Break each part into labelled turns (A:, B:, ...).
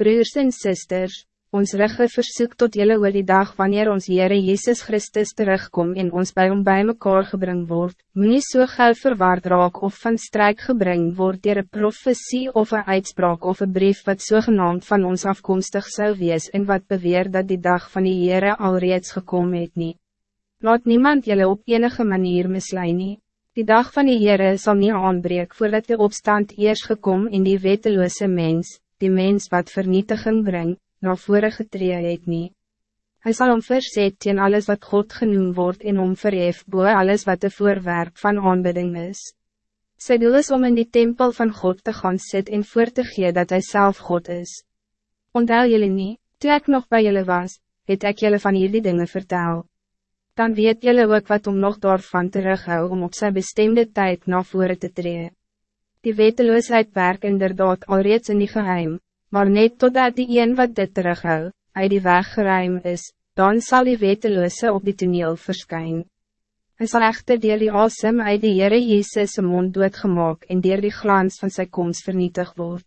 A: Broers en zusters, ons rugge versoek tot jullie oor die dag wanneer ons Heere Jezus Christus terugkom en ons bij om bij mekaar gebring word, moet nie so gauw verwaard raak of van strijk gebring word dier een profetie of een uitspraak of een brief wat zogenaamd van ons afkomstig zou wees en wat beweer dat die dag van die Heere al reeds gekomen het nie. Laat niemand jullie op enige manier misleiden. nie. Die dag van die Heere zal niet aanbreek voordat de opstand eerst gekomen in die weteloze mens, die mens wat vernietiging brengt, na vore getree het nie. Hy sal om verzet teen alles wat God genoemd wordt en om verhef boe alles wat de voorwerp van aanbidding is. Sy doel is om in die tempel van God te gaan sit en voor te gee dat hij zelf God is. Onthou jullie niet, toe ek nog bij jullie was, het ek jullie van jullie dingen vertel. Dan weet jullie ook wat om nog daarvan terughou om op zijn bestemde tijd naar voren te treden. Die weteloosheid werk inderdaad alreeds in die geheim, maar net totdat die een wat dit terughou, uit die weg geruim is, dan zal die weteloose op die toneel verschijnen. Hij zal echter dier die asem uit die Heere Jezus mond doodgemaak en dier die glans van zijn komst vernietig word.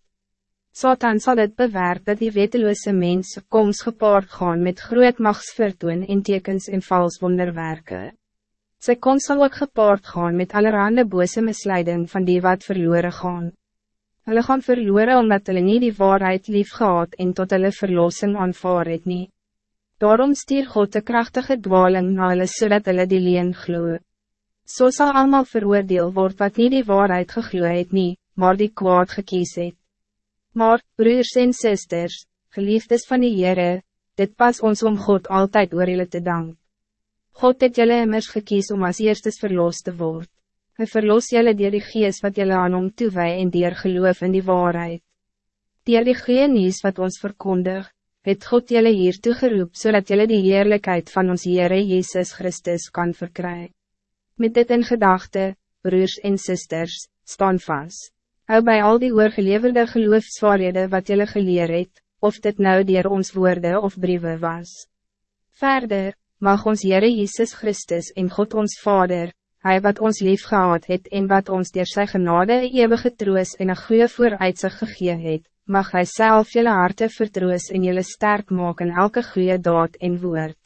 A: Satan zal het bewerk dat die weteloose mens komst gepaard gaan met groot machtsvertoon en tekens en vals wonderwerken. Sy kon sal ook gepaard gaan met allerhande bose misleiding van die wat verloren gaan. Hulle gaan verloren omdat hulle nie die waarheid lief gehad en tot hulle verlossing aanvaar het nie. Daarom stier God de krachtige dwaling na hulle zodat hulle die leen gloe. So sal allemaal veroordeel word wat nie die waarheid gegloe het nie, maar die kwaad gekies het. Maar, broers en sisters, geliefdes van die Heere, dit pas ons om God altijd oor julle te danken. God het jullie immers gekies om als eerstes verlost te worden. Hij verlos jullie dier die geest wat jullie aan om toewij en dier geloof in die waarheid. Dier die genies wat ons verkondig, het God jullie hier toegeroep, zodat jullie die heerlijkheid van ons Heere Jezus Christus kan verkrijgen. Met dit in gedachte, broers en sisters, staan vast. Hou bij al die oorgeleverde geloofswaarhede wat jullie geleerd het, of dit nou dier ons woorden of brieven was. Verder, mag ons Heere Jesus Christus en God ons Vader, Hij wat ons lief gehad het en wat ons door sy genade eeuwige troos en een goede vooruitzicht gegee het, mag Hij zelf jullie harte vertroos en jullie sterk maken elke goede daad en woord.